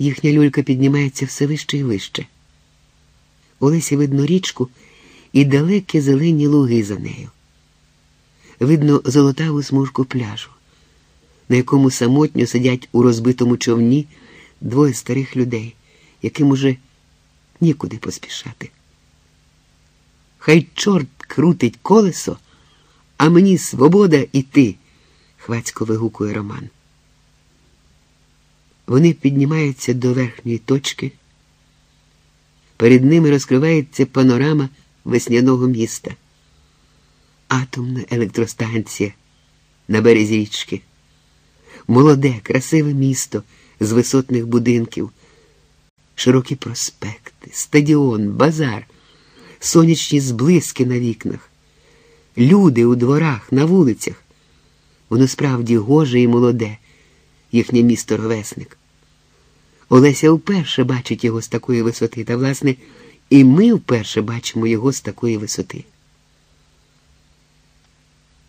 Їхня люлька піднімається все вище і вище. Олесі видно річку і далекі зелені луги за нею. Видно золотаву смужку пляжу, на якому самотньо сидять у розбитому човні двоє старих людей, яким уже нікуди поспішати. Хай чорт крутить колесо, а мені свобода іти, хвацько вигукує Роман. Вони піднімаються до верхньої точки. Перед ними розкривається панорама весняного міста, атомна електростанція на березі річки, молоде, красиве місто з висотних будинків, широкі проспекти, стадіон, базар, сонячні зблиски на вікнах, люди у дворах, на вулицях. Воно справді гоже і молоде, їхнє місто ровесник. Олеся вперше бачить його з такої висоти, та, власне, і ми вперше бачимо його з такої висоти.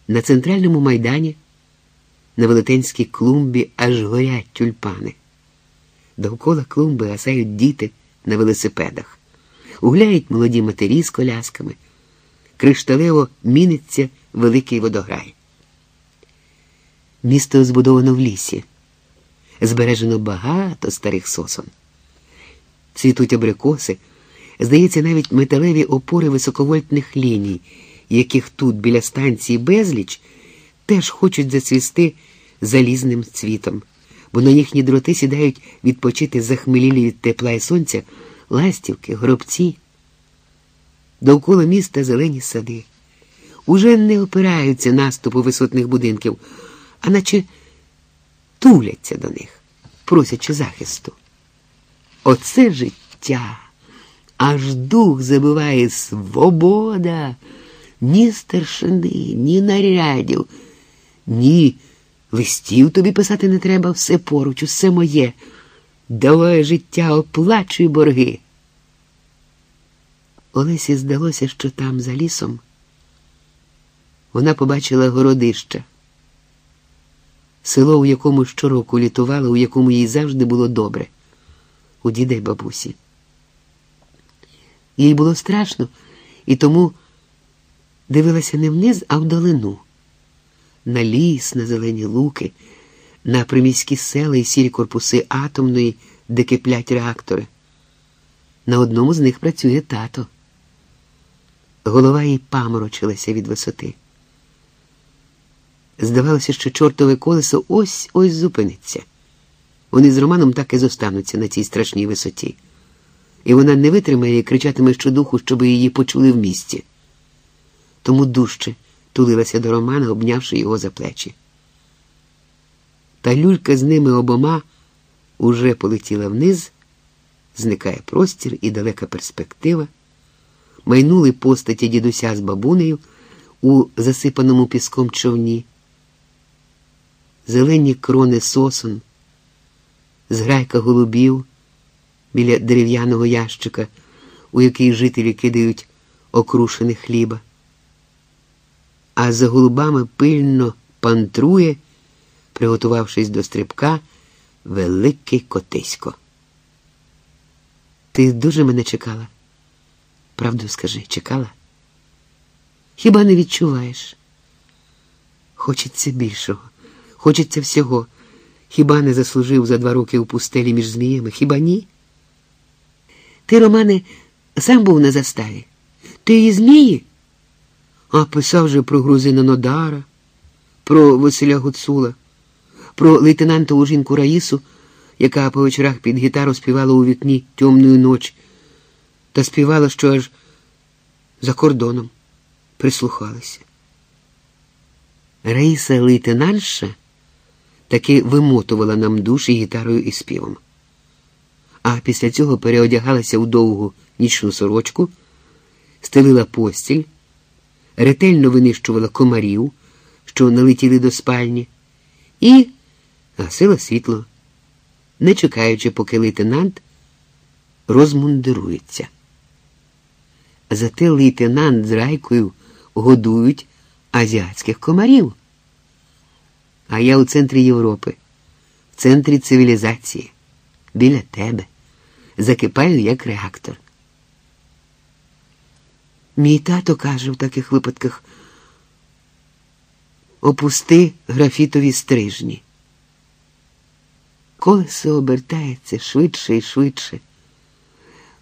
На центральному майдані, на велетенській клумбі аж горять тюльпани. Довкола клумби гасають діти на велосипедах, гуляють молоді матері з колясками, кришталево міниться великий водограй. Місто збудовано в лісі збережено багато старих сосон. Цвітуть абрикоси, здається, навіть металеві опори високовольтних ліній, яких тут біля станції безліч, теж хочуть зацвісти залізним цвітом, бо на їхні дроти сідають відпочити захмелілі від тепла і сонця ластівки, гробці. Довкола міста зелені сади. Уже не опираються наступу висотних будинків, а наче туляться до них, просячи захисту. Оце життя, аж дух забиває свобода, ні старшини, ні нарядів, ні листів тобі писати не треба, все поруч, усе моє. Давай життя, оплачуй борги. Олесі здалося, що там, за лісом, вона побачила городище село, у якому щороку літувала, у якому їй завжди було добре, у діда й бабусі. Їй було страшно і тому дивилася не вниз, а вдалину, на ліс, на зелені луки, на приміські села і сірі корпуси атомної, де киплять реактори. На одному з них працює тато. Голова їй паморочилася від висоти. Здавалося, що чортове колесо ось ось зупиниться. Вони з Романом так і зостануться на цій страшній висоті, і вона не витримає і кричатиме щодуху, щоб її почули в місті. Тому дужче тулилася до Романа, обнявши його за плечі. Та люлька з ними обома уже полетіла вниз, зникає простір і далека перспектива. Майнули постаті дідуся з бабунею у засипаному піском човні зелені крони сосон, зграйка голубів біля дерев'яного ящика, у який жителі кидають окрушене хліба. А за голубами пильно пантрує, приготувавшись до стрибка, великий котисько. Ти дуже мене чекала? Правду скажи, чекала? Хіба не відчуваєш? Хочеться більшого. Хочеться всього. Хіба не заслужив за два роки у пустелі між зміями? Хіба ні? Ти, Романе, сам був на заставі. Ти і змії? А писав же про Грузина Нодара, про Василя Гуцула, про лейтенантову жінку Раїсу, яка по вечорах під гітару співала у вікні темної ночі, та співала, що аж за кордоном прислухалися. Раїса лейтенантша таки вимотувала нам душі гітарою і співом. А після цього переодягалася у довгу нічну сорочку, стелила постіль, ретельно винищувала комарів, що налетіли до спальні, і гасила світло, не чекаючи, поки лейтенант розмундирується. Зате лейтенант з райкою годують азіатських комарів а я у центрі Європи, в центрі цивілізації. біля тебе, закипаю як реактор. Мій тато каже в таких випадках опусти графітові стрижні. Колесо обертається швидше і швидше.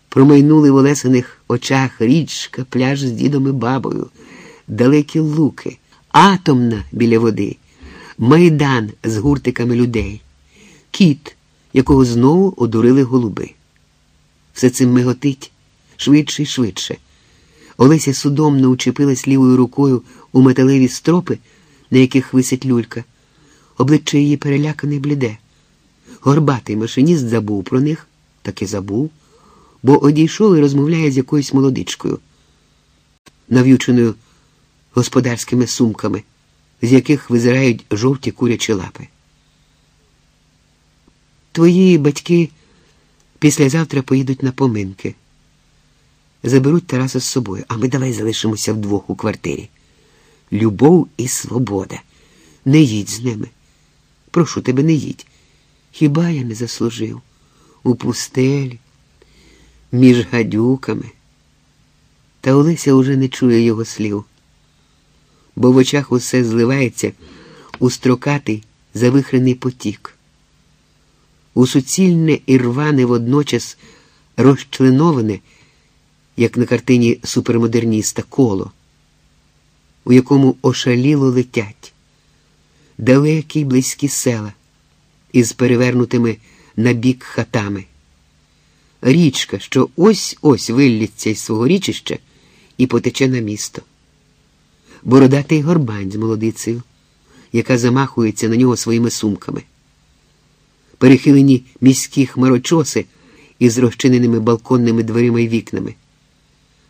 Промайнули в Олесиних очах річка, пляж з дідом і бабою, далекі луки, атомна біля води, майдан з гуртиками людей, кіт, якого знову одурили голуби. Все цим миготить швидше і швидше. Олеся судомно учепилась лівою рукою у металеві стропи, на яких висить люлька. Обличчя її перелякане бліде. Горбатий машиніст забув про них, таки забув, бо одійшов і розмовляє з якоюсь молодичкою, нав'юченою господарськими сумками, з яких визирають жовті курячі лапи. Твої батьки післязавтра поїдуть на поминки. Заберуть Тараса з собою, а ми давай залишимося вдвох у квартирі. Любов і свобода. Не їдь з ними. Прошу тебе, не їдь. Хіба я не заслужив у пустелі, між гадюками? Та Олеся уже не чує його слів, бо в очах усе зливається у строкатий завихрений потік, у суцільне і рване водночас розчленоване, як на картині супермодерніста, коло, у якому ошаліло летять далекі й близькі села із перевернутими на бік хатами. Річка, що ось ось виллється із свого річища і потече на місто. Бородатий горбань з молодицею, яка замахується на нього своїми сумками. Перехилені міські хмарочоси із розчиненими балконними дверима й вікнами,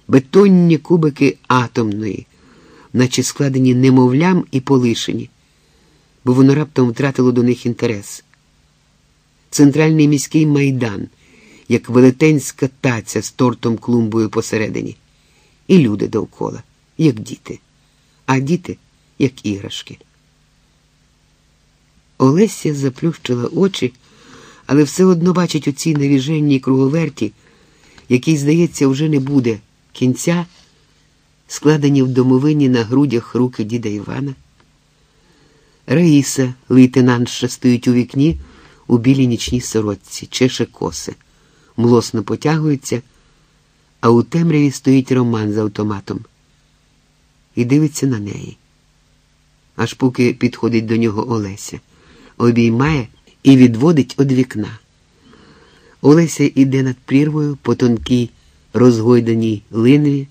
бетонні кубики атомної, наче складені немовлям і полишені, бо воно раптом втратило до них інтерес. Центральний міський майдан, як велетенська таця з тортом клумбою посередині, і люди довкола, як діти, а діти, як іграшки. Олеся заплющила очі, але все одно бачить у цій навіженній круговерті, який, здається, вже не буде кінця, складені в домовині на грудях руки діда Івана. Раїса, лейтенантша, стоїть у вікні у білій нічній сорочці, чеше коси, млосно потягується, а у темряві стоїть Роман з автоматом і дивиться на неї. Аж поки підходить до нього Олеся, обіймає і відводить од вікна. Олеся йде над прірвою по тонкій розгойданій линві.